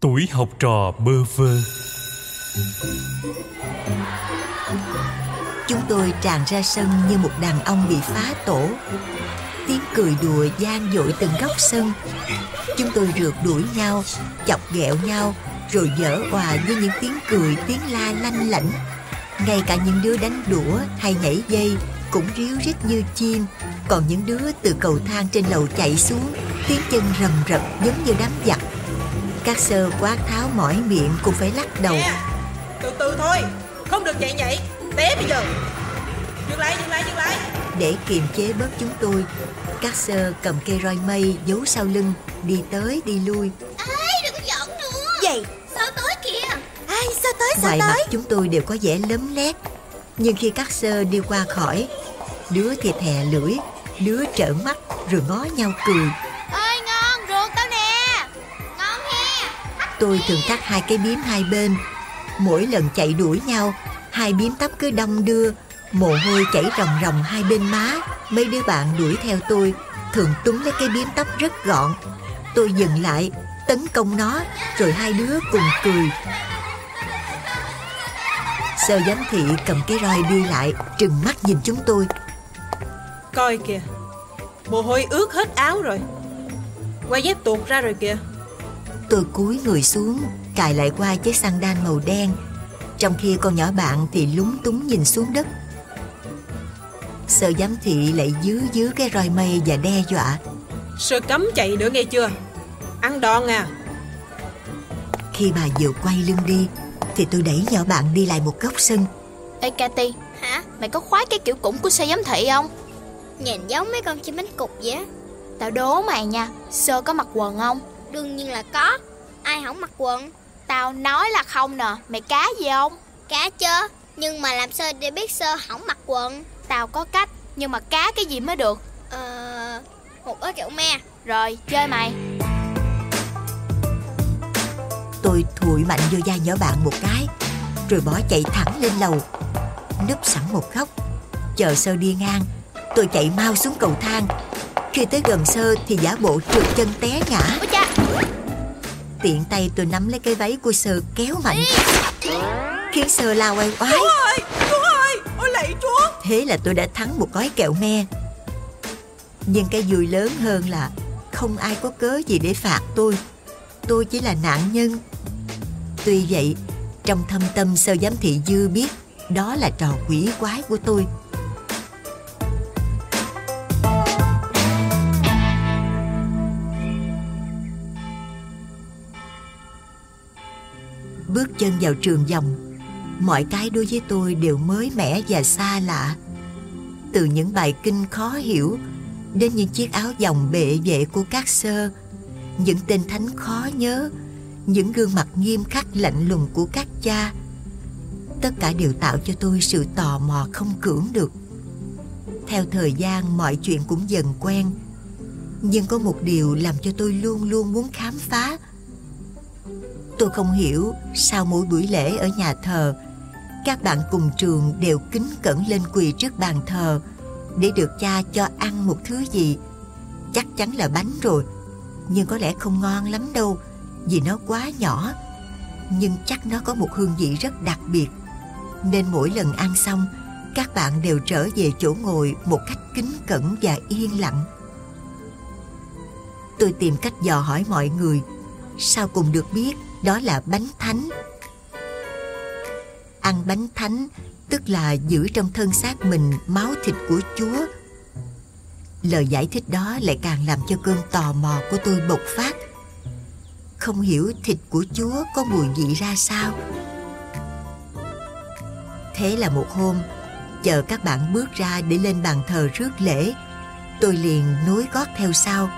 Tuổi học trò bơ vơ. Chúng tôi tràn ra sân như một đàn ông bị phá tổ. Tiếng cười đùa gian dội từng góc sân. Chúng tôi rượt đuổi nhau, chọc ghẹo nhau Rồi dở hòa với những tiếng cười, tiếng la lanh lảnh. Ngay cả những đứa đánh đũa hay nhảy dây cũng ríu rít như chim. Còn những đứa từ cầu thang trên lầu chạy xuống Tiếng chân rầm rập giống như đám giặc. Các sơ quát tháo mỏi miệng cũng phải lắc đầu. Nè, từ từ thôi Không được chạy nhảy Té bây giờ. Dừng lại, dừng lại, dừng lại. Để kiềm chế bớt chúng tôi Các sơ cầm cây roi mây giấu sau lưng Đi tới đi lui. Ê đừng có giận nữa. Gì? Sao tới kìa? Ai sao tới sao Ngoài mặt tới chúng tôi đều có vẻ lấm lét. Nhưng khi các sơ đi qua khỏi Đứa thì thè lưỡi Đứa trợn mắt rồi ngó nhau cười Tôi thường cắt hai cái biếm hai bên. Mỗi lần chạy đuổi nhau, Hai biếm tóc cứ đông đưa, Mồ hôi chảy ròng ròng hai bên má. Mấy đứa bạn đuổi theo tôi, Thường túm lấy cái biếm tóc rất gọn. Tôi dừng lại, Tấn công nó, Rồi hai đứa cùng cười. Sơ giám thị cầm cái roi đi lại, Trừng mắt nhìn chúng tôi. Coi kìa, Mồ hôi ướt hết áo rồi. Quay dép tuột ra rồi kìa. Tôi cúi người xuống Cài lại qua chiếc sandal màu đen. Trong khi con nhỏ bạn thì lúng túng nhìn xuống đất. Sơ giám thị lại dứ dứ cái roi mây và đe dọa. Sơ cấm chạy nữa nghe chưa? Ăn đòn à. Khi bà vừa quay lưng đi Thì tôi đẩy nhỏ bạn đi lại một góc sân. Ê Cathy Hả? Mày có khoái cái kiểu củng của xe giám thị không? Nhìn giống mấy con chim bánh cục vậy Tao đố mày nha Sơ có mặc quần không Đương nhiên là có. Ai không mặc quần? Tao nói là không nè. Mày cá gì không? Cá chớ Nhưng mà làm sao để biết sơ không mặc quần? Tao có cách Nhưng mà cá cái gì mới được? Ờ... Một ớt kẹo me. Rồi chơi mày. Tôi thụi mạnh vô da nhỏ bạn một cái Rồi bỏ chạy thẳng lên lầu. Núp sẵn một góc Chờ sơ đi ngang Tôi chạy mau xuống cầu thang Khi tới gần sơ thì giả bộ trượt chân té ngã. Tiện tay tôi nắm lấy cái váy của sơ kéo mạnh. Khiến sơ lao oai oái. Ơi Chúa ơi Ôi lạy Chúa. Thế là tôi đã thắng một gói kẹo me. Nhưng cái vui lớn hơn là Không ai có cớ gì để phạt tôi. Tôi chỉ là nạn nhân. Tuy vậy Trong thâm tâm sơ giám thị dư biết Đó là trò quỷ quái của tôi chân vào trường dòng. Mọi cái đối với tôi đều mới mẻ và xa lạ. Từ những bài kinh khó hiểu, Đến những chiếc áo dòng bệ vệ của các sơ, Những tên thánh khó nhớ, Những gương mặt nghiêm khắc lạnh lùng của các cha, Tất cả đều tạo cho tôi sự tò mò không cưỡng được. Theo thời gian, mọi chuyện cũng dần quen, Nhưng có một điều làm cho tôi luôn luôn muốn khám phá. Tôi không hiểu sao mỗi buổi lễ ở nhà thờ, Các bạn cùng trường đều kính cẩn lên quỳ trước bàn thờ Để được cha cho ăn một thứ gì. Chắc chắn là bánh rồi, Nhưng có lẽ không ngon lắm đâu Vì nó quá nhỏ. Nhưng chắc nó có một hương vị rất đặc biệt, Nên mỗi lần ăn xong, Các bạn đều trở về chỗ ngồi một cách kính cẩn và yên lặng. Tôi tìm cách dò hỏi mọi người, sao cùng được biết đó là bánh thánh. Ăn bánh thánh tức là giữ trong thân xác mình máu thịt của Chúa. Lời giải thích đó lại càng làm cho cơn tò mò của tôi bộc phát. Không hiểu thịt của Chúa có mùi vị ra sao. Thế là một hôm, chờ các bạn bước ra để lên bàn thờ rước lễ, tôi liền nối gót theo sau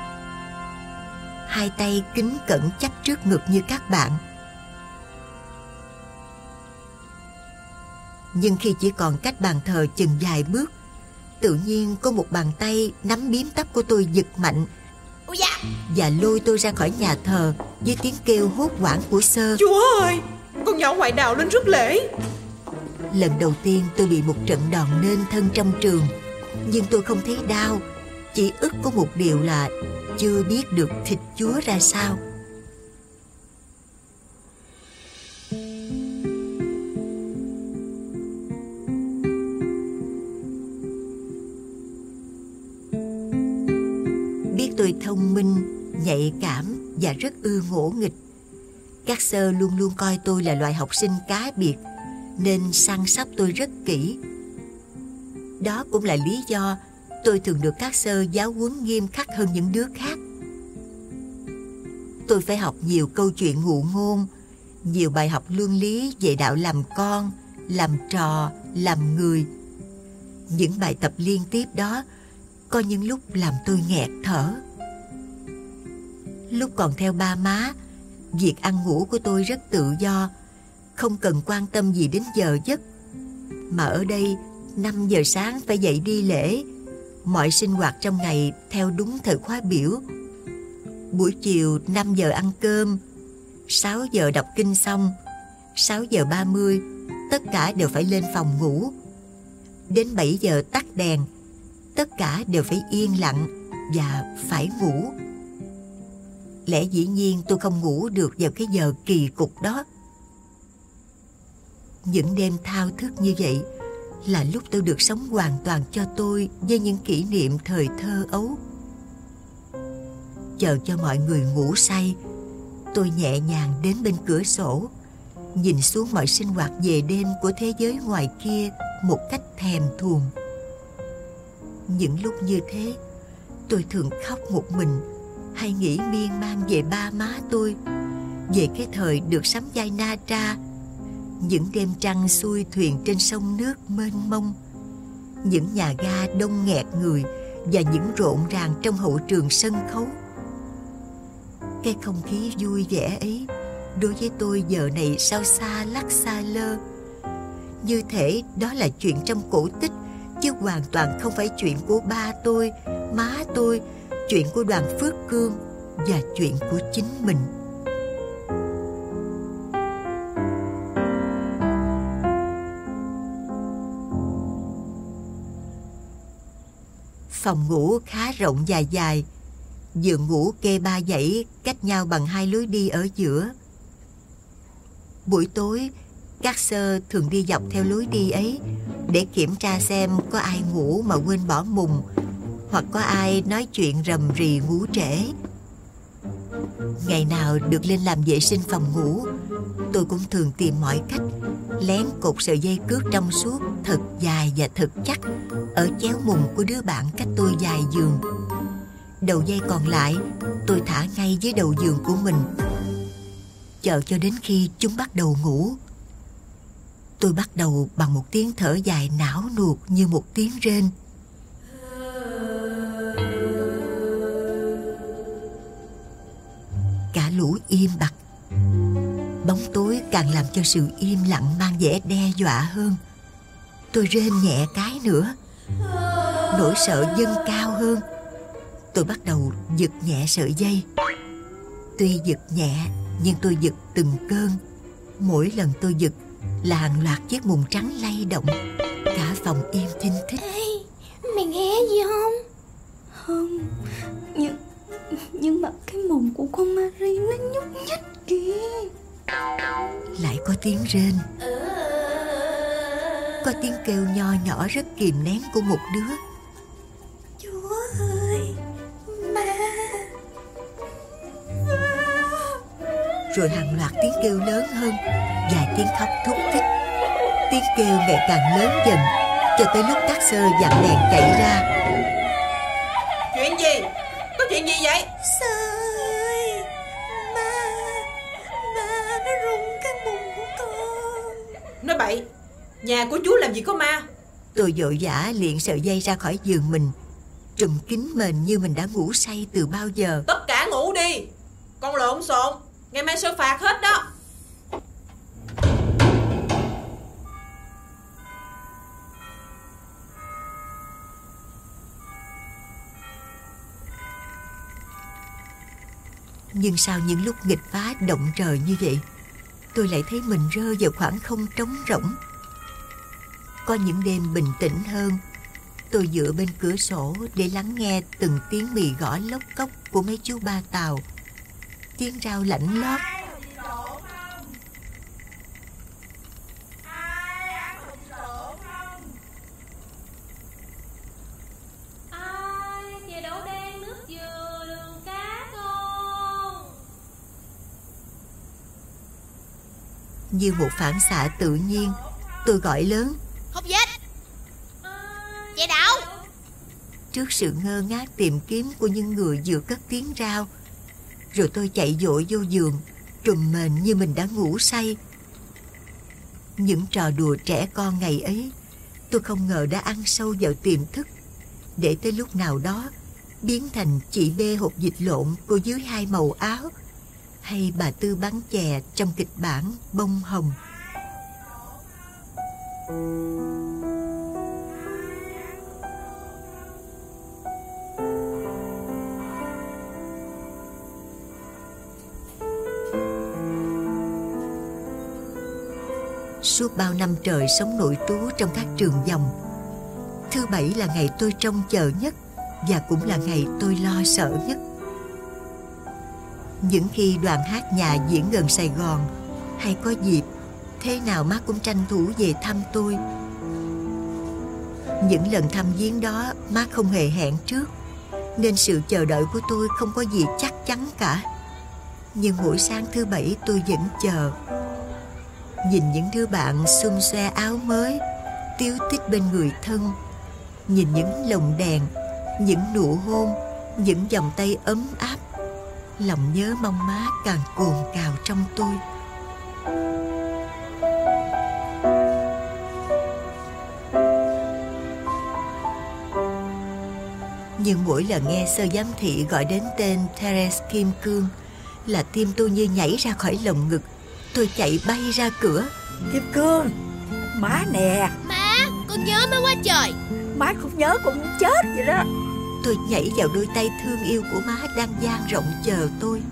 hai tay kính cẩn chắp trước ngực như các bạn. Nhưng khi chỉ còn cách bàn thờ chừng vài bước, tự nhiên có một bàn tay nắm biếm tóc của tôi giật mạnh và lôi tôi ra khỏi nhà thờ với tiếng kêu hốt hoảng của sơ. Chúa ơi Con nhỏ ngoại đạo lên rước lễ Lần đầu tiên tôi bị một trận đòn nên thân trong trường, nhưng tôi không thấy đau, chỉ ức có một điều là chưa biết được thịt chúa ra sao. Biết tôi thông minh, nhạy cảm và rất ưa ngỗ nghịch. Các sơ luôn luôn coi tôi là loại học sinh cá biệt nên săn sóc tôi rất kỹ. Đó cũng là lý do tôi thường được các sơ giáo huấn nghiêm khắc hơn những đứa khác. Tôi phải học nhiều câu chuyện ngụ ngôn, nhiều bài học luân lý về đạo làm con, làm trò, làm người. Những bài tập liên tiếp đó có những lúc làm tôi nghẹt thở. Lúc còn theo ba má, việc ăn ngủ của tôi rất tự do, không cần quan tâm gì đến giờ giấc. Mà ở đây, 5 giờ sáng phải dậy đi lễ, mọi sinh hoạt trong ngày theo đúng thời khóa biểu. Buổi chiều 5 giờ ăn cơm, 6 giờ đọc kinh xong, 6 giờ 30 tất cả đều phải lên phòng ngủ. Đến 7 giờ tắt đèn, tất cả đều phải yên lặng và phải ngủ. Lẽ dĩ nhiên tôi không ngủ được vào cái giờ kỳ cục đó. Những đêm thao thức như vậy là lúc tôi được sống hoàn toàn cho tôi với những kỷ niệm thời thơ ấu. Chờ cho mọi người ngủ say, tôi nhẹ nhàng đến bên cửa sổ, nhìn xuống mọi sinh hoạt về đêm của thế giới ngoài kia một cách thèm thuồng. Những lúc như thế, tôi thường khóc một mình hay nghĩ miên man về ba má tôi, về cái thời được sắm vai na tra, những đêm trăng xuôi thuyền trên sông nước mênh mông, những nhà ga đông nghẹt người và những rộn ràng trong hậu trường sân khấu. Cái không khí vui vẻ ấy đối với tôi giờ này sao xa lắc xa lơ. Như thể đó là chuyện trong cổ tích chứ hoàn toàn không phải chuyện của ba tôi, má tôi, chuyện của đoàn Phước Cương và chuyện của chính mình. Phòng ngủ khá rộng dài dài, giường ngủ kê ba dãy cách nhau bằng hai lối đi ở giữa. Buổi tối, các sơ thường đi dọc theo lối đi ấy để kiểm tra xem có ai ngủ mà quên bỏ mùng hoặc có ai nói chuyện rầm rì ngủ trễ. Ngày nào được lên làm vệ sinh phòng ngủ, tôi cũng thường tìm mọi cách lén cột sợi dây cước trong suốt thật dài và thật chắc ở chéo mùng của đứa bạn cách tôi dài giường. Đầu dây còn lại, tôi thả ngay dưới đầu giường của mình. Chờ cho đến khi chúng bắt đầu ngủ. Tôi bắt đầu bằng một tiếng thở dài não nuột như một tiếng rên. Cả lũ im bặt. Bóng tối càng làm cho sự im lặng mang vẻ đe dọa hơn. Tôi rên nhẹ cái nữa. Nỗi sợ dâng cao hơn. Tôi bắt đầu giật nhẹ sợi dây. Tuy giật nhẹ nhưng tôi giật từng cơn. Mỗi lần tôi giật là hàng loạt chiếc mùng trắng lay động cả phòng im thinh thích Ê, mày nghe gì không không nhưng nhưng mà cái mùng của con Marie nó nhúc nhích kìa lại có tiếng rên có tiếng kêu nho nhỏ rất kìm nén của một đứa. Chúa ơi ma rồi hàng loạt tiếng kêu lớn hơn vài tiếng khóc thúc thích tiếng kêu ngày càng lớn dần cho tới lúc các sơ dặn đèn chạy ra Nhà của chú làm gì có ma? Tôi vội vã liền sợi dây ra khỏi giường mình. Trùm kín mền như mình đã ngủ say từ bao giờ. Tất cả ngủ đi. Con lộn xộn. Ngày mai sẽ phạt hết đó. Nhưng sau những lúc nghịch phá động trời như vậy Tôi lại thấy mình rơi vào khoảng không trống rỗng có những đêm bình tĩnh hơn. Tôi dựa bên cửa sổ để lắng nghe từng tiếng mì gõ lốc cốc của mấy chú ba tàu. Tiếng rau lạnh lót. Như một phản xạ tự nhiên tôi gọi lớn. Trước sự ngơ ngác tìm kiếm của những người vừa cất tiếng rao. Rồi tôi chạy dội vô giường, Trùm mền như mình đã ngủ say. Những trò đùa trẻ con ngày ấy, Tôi không ngờ đã ăn sâu vào tiềm thức. Để tới lúc nào đó, Biến thành chị bê hộp dịch lộn Cô dưới hai màu áo, Hay bà Tư bán chè trong kịch bản Bông Hồng. Suốt bao năm trời sống nội trú trong các trường dòng, Thứ bảy là ngày tôi trông chờ nhất Và cũng là ngày tôi lo sợ nhất. Những khi đoàn hát nhà diễn gần Sài Gòn, Hay có dịp, Thế nào má cũng tranh thủ về thăm tôi. Những lần thăm viếng đó Má không hề hẹn trước, Nên sự chờ đợi của tôi không có gì chắc chắn cả. Nhưng mỗi sáng thứ bảy tôi vẫn chờ. Nhìn những đứa bạn xung xoe áo mới, Tiếu tích bên người thân. Nhìn những lồng đèn, Những nụ hôn, Những vòng tay ấm áp. Lòng nhớ mong má càng cồn cào trong tôi. Nhưng mỗi lần nghe sơ giám thị gọi đến tên Therese Kim Cương, Là tim tôi như nhảy ra khỏi lồng ngực. Tôi chạy bay ra cửa. Kim Cương Má nè. Má con nhớ má quá trời. Má không nhớ con muốn chết vậy đó. Tôi nhảy vào đôi tay thương yêu của má đang dang rộng chờ tôi.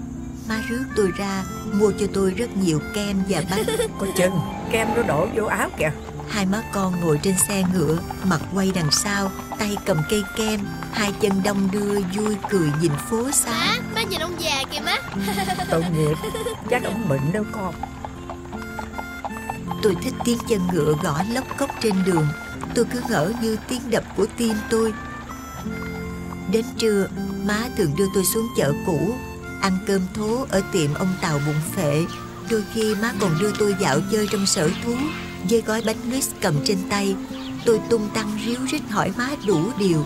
Má rước tôi ra Mua cho tôi rất nhiều kem và bánh. Coi chừng kem nó đổ vô áo kìa Hai má con ngồi trên xe ngựa Mặt quay đằng sau Tay cầm cây kem Hai chân đông đưa vui cười nhìn phố xa. Má, má nhìn ông già kìa má. Tội nghiệp Chắc ông bệnh đâu con. Tôi thích tiếng chân ngựa gõ lóc cốc trên đường. Tôi cứ ngỡ như tiếng đập của tim tôi. Đến trưa Má thường đưa tôi xuống chợ cũ Ăn cơm thố ở tiệm ông Tàu bụng phệ. Đôi khi má còn đưa tôi dạo chơi trong sở thú Với gói bánh mít cầm trên tay Tôi tung tăng ríu rít hỏi má đủ điều.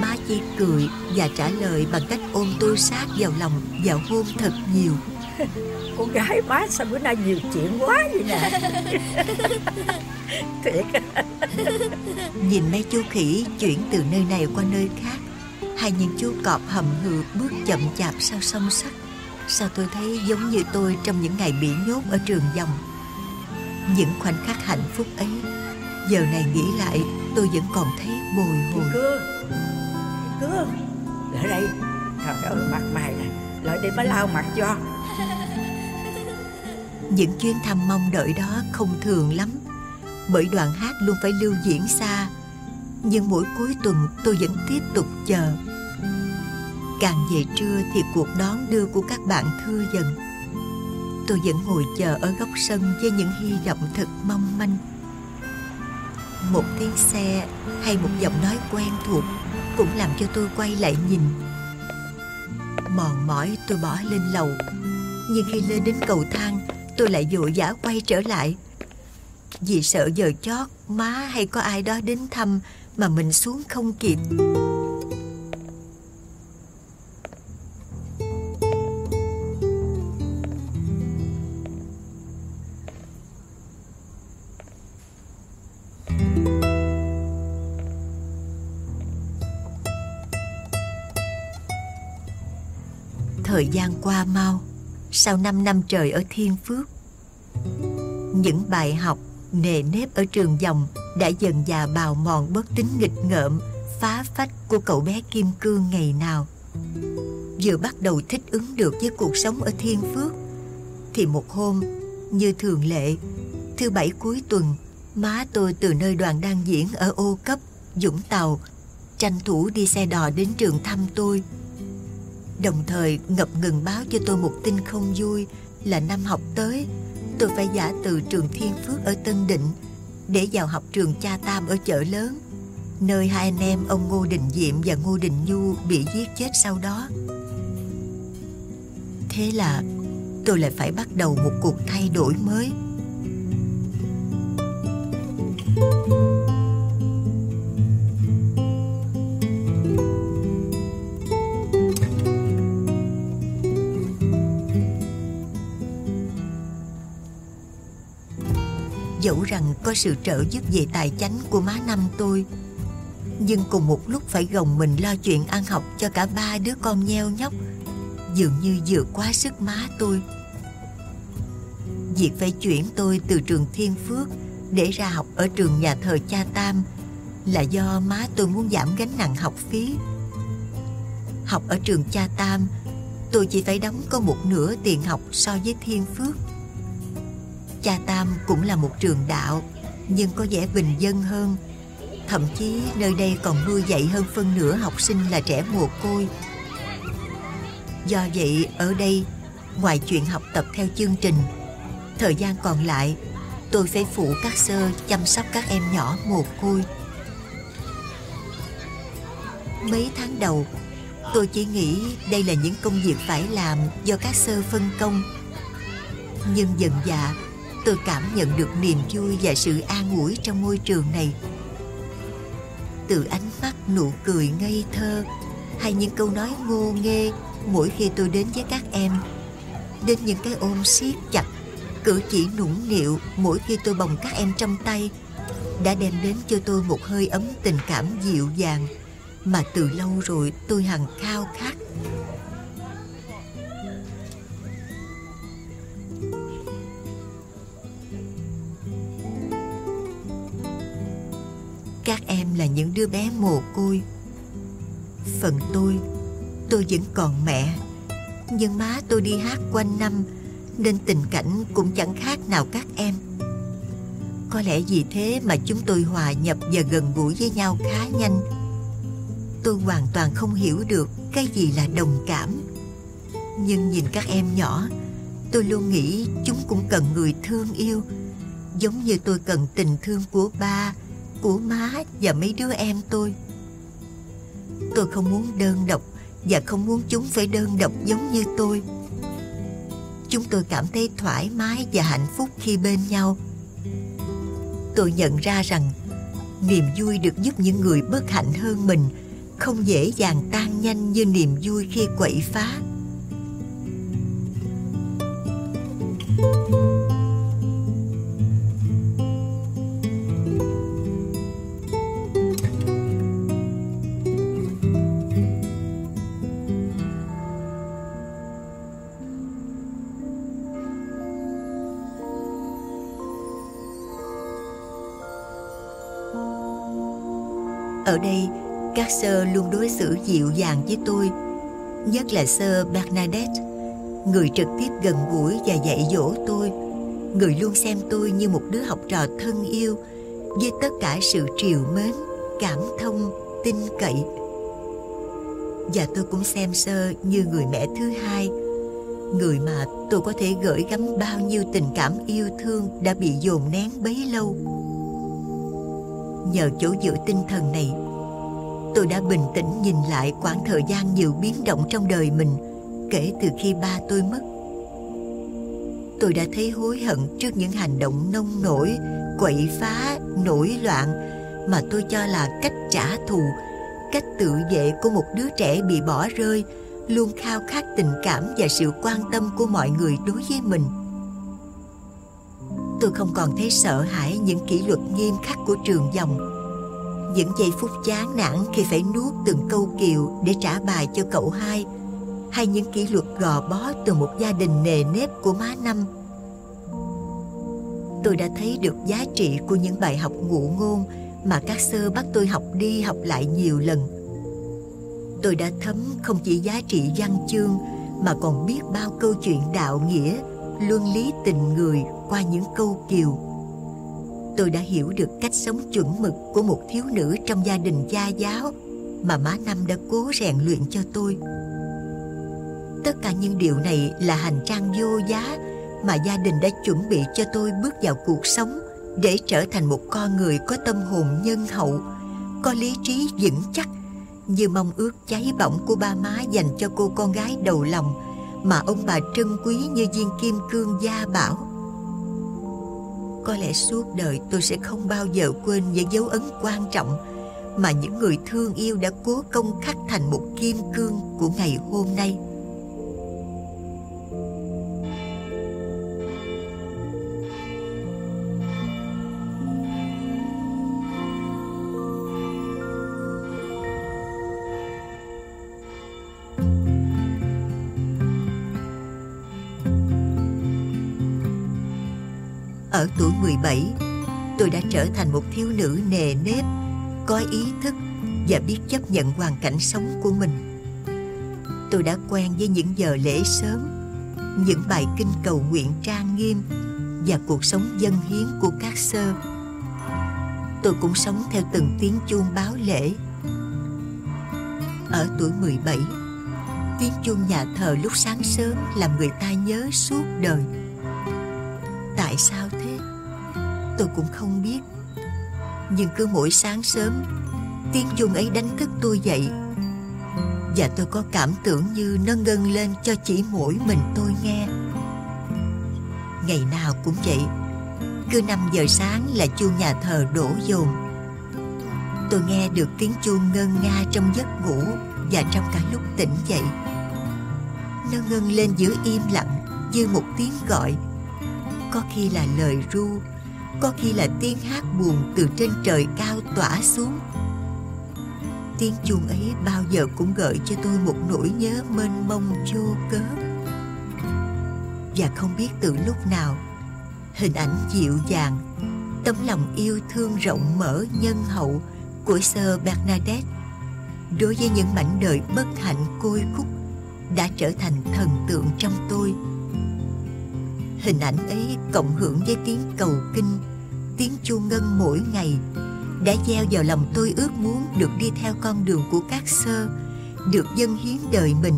Má chỉ cười và trả lời bằng cách ôm tôi sát vào lòng và hôn thật nhiều. Con gái má sao bữa nay nhiều chuyện quá vậy nè? Thiệt. Nhìn mấy chú khỉ chuyển từ nơi này qua nơi khác Hay những chú cọp hầm hừ bước chậm chạp sau sông sắt. Sao tôi thấy giống như tôi trong những ngày bị nhốt ở trường dòng Những khoảnh khắc hạnh phúc ấy Giờ này nghĩ lại tôi vẫn còn thấy bồi hồi. Kim Cương Lại đây. Trời ơi mặt mày nè Lại đây má lau mặt cho. Những chuyến thăm mong đợi đó không thường lắm. Bởi đoàn hát luôn phải lưu diễn xa Nhưng mỗi cuối tuần tôi vẫn tiếp tục chờ. Càng về trưa thì cuộc đón đưa của các bạn thưa dần Tôi vẫn ngồi chờ ở góc sân với những hy vọng thật mong manh. Một tiếng xe hay một giọng nói quen thuộc Cũng làm cho tôi quay lại nhìn. Mòn mỏi tôi bỏ lên lầu, Nhưng khi lên đến cầu thang, Tôi lại vội vã quay trở lại. Vì sợ giờ chót Má hay có ai đó đến thăm Mà mình xuống không kịp. Thời gian qua mau, Sau 5 năm trời ở Thiên Phước. Những bài học, Nề nếp ở trường dòng Đã dần già bào mòn bớt tính nghịch ngợm, Phá phách của cậu bé Kim Cương ngày nào. Vừa bắt đầu thích ứng được với cuộc sống ở Thiên Phước, Thì một hôm, Như thường lệ, Thứ bảy cuối tuần, Má tôi từ nơi đoàn đang diễn ở ô cấp Dũng Tàu, Tranh thủ đi xe đò đến trường thăm tôi. Đồng thời ngập ngừng báo cho tôi một tin không vui Là năm học tới, Tôi phải giả từ trường Thiên Phước ở Tân Định Để vào học trường Cha Tam ở chợ lớn, Nơi hai anh em ông Ngô Đình Diệm và Ngô Đình Nhu bị giết chết sau đó. Thế là tôi lại phải bắt đầu một cuộc thay đổi mới. Có sự trợ giúp về tài chánh của má năm tôi. Nhưng cùng một lúc phải gồng mình lo chuyện ăn học cho cả ba đứa con nheo nhóc, dường như vượt quá sức má tôi. Việc phải chuyển tôi từ trường thiên phước để ra học ở trường nhà thờ cha tam là do má tôi muốn giảm gánh nặng học phí. Học ở trường cha tam, tôi chỉ phải đóng có một nửa tiền học so với thiên phước. Cha tam cũng là một trường đạo nhưng có vẻ bình dân hơn. Thậm chí nơi đây còn nuôi dạy hơn phân nửa học sinh là trẻ mồ côi. Do vậy, ở đây, ngoài chuyện học tập theo chương trình, thời gian còn lại, tôi phải phụ các sơ chăm sóc các em nhỏ mồ côi. Mấy tháng đầu, tôi chỉ nghĩ đây là những công việc phải làm do các sơ phân công. Nhưng dần dà tôi cảm nhận được niềm vui và sự an ủi trong môi trường này. Từ ánh mắt nụ cười ngây thơ, hay những câu nói ngô nghê mỗi khi tôi đến với các em, đến những cái ôm siết chặt, cử chỉ nũng nịu mỗi khi tôi bồng các em trong tay, đã đem đến cho tôi một hơi ấm tình cảm dịu dàng mà từ lâu rồi tôi hằng khao khát là những đứa bé mồ côi. Phần tôi tôi vẫn còn mẹ, nhưng má tôi đi hát quanh năm, nên tình cảnh cũng chẳng khác nào các em. Có lẽ vì thế mà chúng tôi hòa nhập và gần gũi với nhau khá nhanh. Tôi hoàn toàn không hiểu được cái gì là đồng cảm. Nhưng nhìn các em nhỏ, tôi luôn nghĩ chúng cũng cần người thương yêu, giống như tôi cần tình thương của ba của má và mấy đứa em tôi? Tôi không muốn đơn độc và không muốn chúng phải đơn độc giống như tôi. Chúng tôi cảm thấy thoải mái và hạnh phúc khi bên nhau. Tôi nhận ra rằng niềm vui được giúp những người bất hạnh hơn mình không dễ dàng tan nhanh như niềm vui khi quậy phá. Ở đây, các sơ luôn đối xử dịu dàng với tôi, nhất là sơ Bernadette, người trực tiếp gần gũi và dạy dỗ tôi, người luôn xem tôi như một đứa học trò thân yêu với tất cả sự triều mến, cảm thông, tin cậy. Và tôi cũng xem sơ như người mẹ thứ hai, người mà tôi có thể gửi gắm bao nhiêu tình cảm yêu thương đã bị dồn nén bấy lâu nhờ chỗ dựa tinh thần này. Tôi đã bình tĩnh nhìn lại quãng thời gian nhiều biến động trong đời mình kể từ khi ba tôi mất. Tôi đã thấy hối hận trước những hành động nông nổi, quậy phá, nổi loạn mà tôi cho là cách trả thù, cách tự vệ của một đứa trẻ bị bỏ rơi, luôn khao khát tình cảm và sự quan tâm của mọi người đối với mình tôi không còn thấy sợ hãi những kỷ luật nghiêm khắc của trường dòng. Những giây phút chán nản khi phải nuốt từng câu kiều để trả bài cho cậu hai, hay những kỷ luật gò bó từ một gia đình nề nếp của má năm. Tôi đã thấy được giá trị của những bài học ngụ ngôn mà các sơ bắt tôi học đi học lại nhiều lần. Tôi đã thấm không chỉ giá trị văn chương mà còn biết bao câu chuyện đạo nghĩa luân lý tình người qua những câu kiều. Tôi đã hiểu được cách sống chuẩn mực của một thiếu nữ trong gia đình gia giáo mà má năm đã cố rèn luyện cho tôi. Tất cả những điều này là hành trang vô giá mà gia đình đã chuẩn bị cho tôi bước vào cuộc sống để trở thành một con người có tâm hồn nhân hậu, có lý trí vững chắc như mong ước cháy bỏng của ba má dành cho cô con gái đầu lòng mà ông bà trân quý như viên kim cương gia bảo. Có lẽ suốt đời tôi sẽ không bao giờ quên những dấu ấn quan trọng mà những người thương yêu đã cố công khắc thành một kim cương của ngày hôm nay. Ở tuổi 17, tôi đã trở thành một thiếu nữ nề nếp, có ý thức và biết chấp nhận hoàn cảnh sống của mình. Tôi đã quen với những giờ lễ sớm, những bài kinh cầu nguyện trang nghiêm và cuộc sống dân hiến của các sơ. Tôi cũng sống theo từng tiếng chuông báo lễ. Ở tuổi 17, tiếng chuông nhà thờ lúc sáng sớm làm người ta nhớ suốt đời. Tôi cũng không biết. Nhưng cứ mỗi sáng sớm, tiếng chuông ấy đánh thức tôi dậy. Và tôi có cảm tưởng như nó ngân lên cho chỉ mỗi mình tôi nghe. Ngày nào cũng vậy, cứ 5 giờ sáng là chuông nhà thờ đổ dồn. Tôi nghe được tiếng chuông ngân nga trong giấc ngủ và trong cả lúc tỉnh dậy. Nó ngân lên giữa im lặng như một tiếng gọi có khi là lời ru có khi là tiếng hát buồn từ trên trời cao tỏa xuống. Tiếng chuông ấy bao giờ cũng gợi cho tôi một nỗi nhớ mênh mông vô cớ. Và không biết từ lúc nào, hình ảnh dịu dàng, tấm lòng yêu thương rộng mở nhân hậu của sơ Bernadette đối với những mảnh đời bất hạnh côi khúc đã trở thành thần tượng trong tôi. Hình ảnh ấy cộng hưởng với tiếng cầu kinh, tiếng chuông ngân mỗi ngày đã gieo vào lòng tôi ước muốn được đi theo con đường của các sơ, được dâng hiến đời mình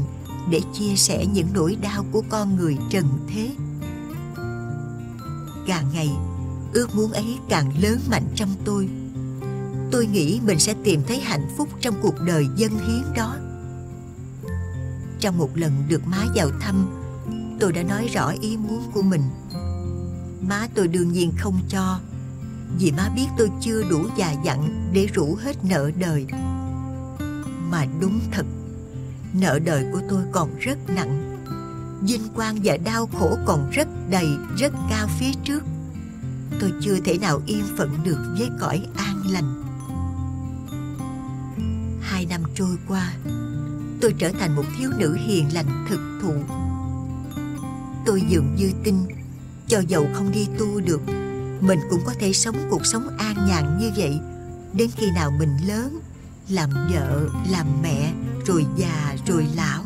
để chia sẻ những nỗi đau của con người trần thế. Càng ngày, ước muốn ấy càng lớn mạnh trong tôi. Tôi nghĩ mình sẽ tìm thấy hạnh phúc trong cuộc đời dân hiến đó. Trong một lần được má vào thăm, tôi đã nói rõ ý muốn của mình. Má tôi đương nhiên không cho, vì má biết tôi chưa đủ già dặn để rủ hết nợ đời. Mà đúng thật, nợ đời của tôi còn rất nặng. Vinh quang và đau khổ còn rất đầy, rất cao phía trước. Tôi chưa thể nào yên phận được với cõi an lành. Hai năm trôi qua, tôi trở thành một thiếu nữ hiền lành thực thụ tôi dường như tin. Cho dầu không đi tu được, mình cũng có thể sống cuộc sống an nhàn như vậy. Đến khi nào mình lớn, làm vợ, làm mẹ, rồi già, rồi lão.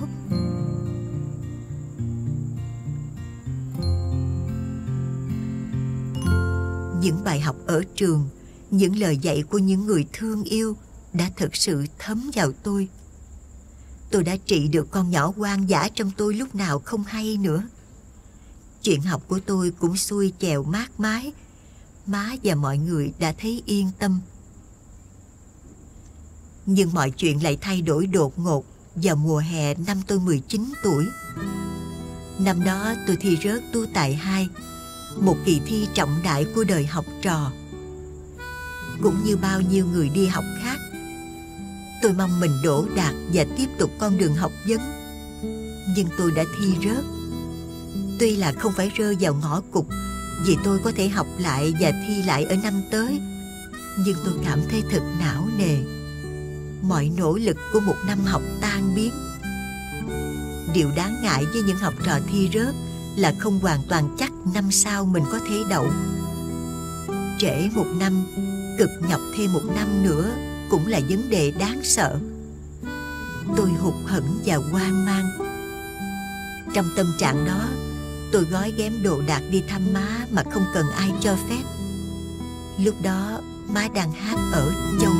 Những bài học ở trường, những lời dạy của những người thương yêu đã thực sự thấm vào tôi. Tôi đã trị được con nhỏ quan giả trong tôi lúc nào không hay nữa. Chuyện học của tôi cũng xuôi chèo mát mái. Má và mọi người đã thấy yên tâm. Nhưng mọi chuyện lại thay đổi đột ngột vào mùa hè năm tôi 19 tuổi. Năm đó tôi thi rớt tu tại hai, một kỳ thi trọng đại của đời học trò. Cũng như bao nhiêu người đi học khác, tôi mong mình đổ đạt và tiếp tục con đường học vấn. Nhưng tôi đã thi rớt Tuy là không phải rơi vào ngõ cụt Vì tôi có thể học lại và thi lại ở năm tới Nhưng tôi cảm thấy thật não nề. Mọi nỗ lực của một năm học tan biến. Điều đáng ngại với những học trò thi rớt Là không hoàn toàn chắc năm sau mình có thể đậu. Trễ một năm, cực nhọc thêm một năm nữa Cũng là vấn đề đáng sợ. Tôi hụt hẫng và hoang mang. Trong tâm trạng đó Tôi gói ghém đồ đạc đi thăm má mà không cần ai cho phép. Lúc đó, má đang hát ở Châu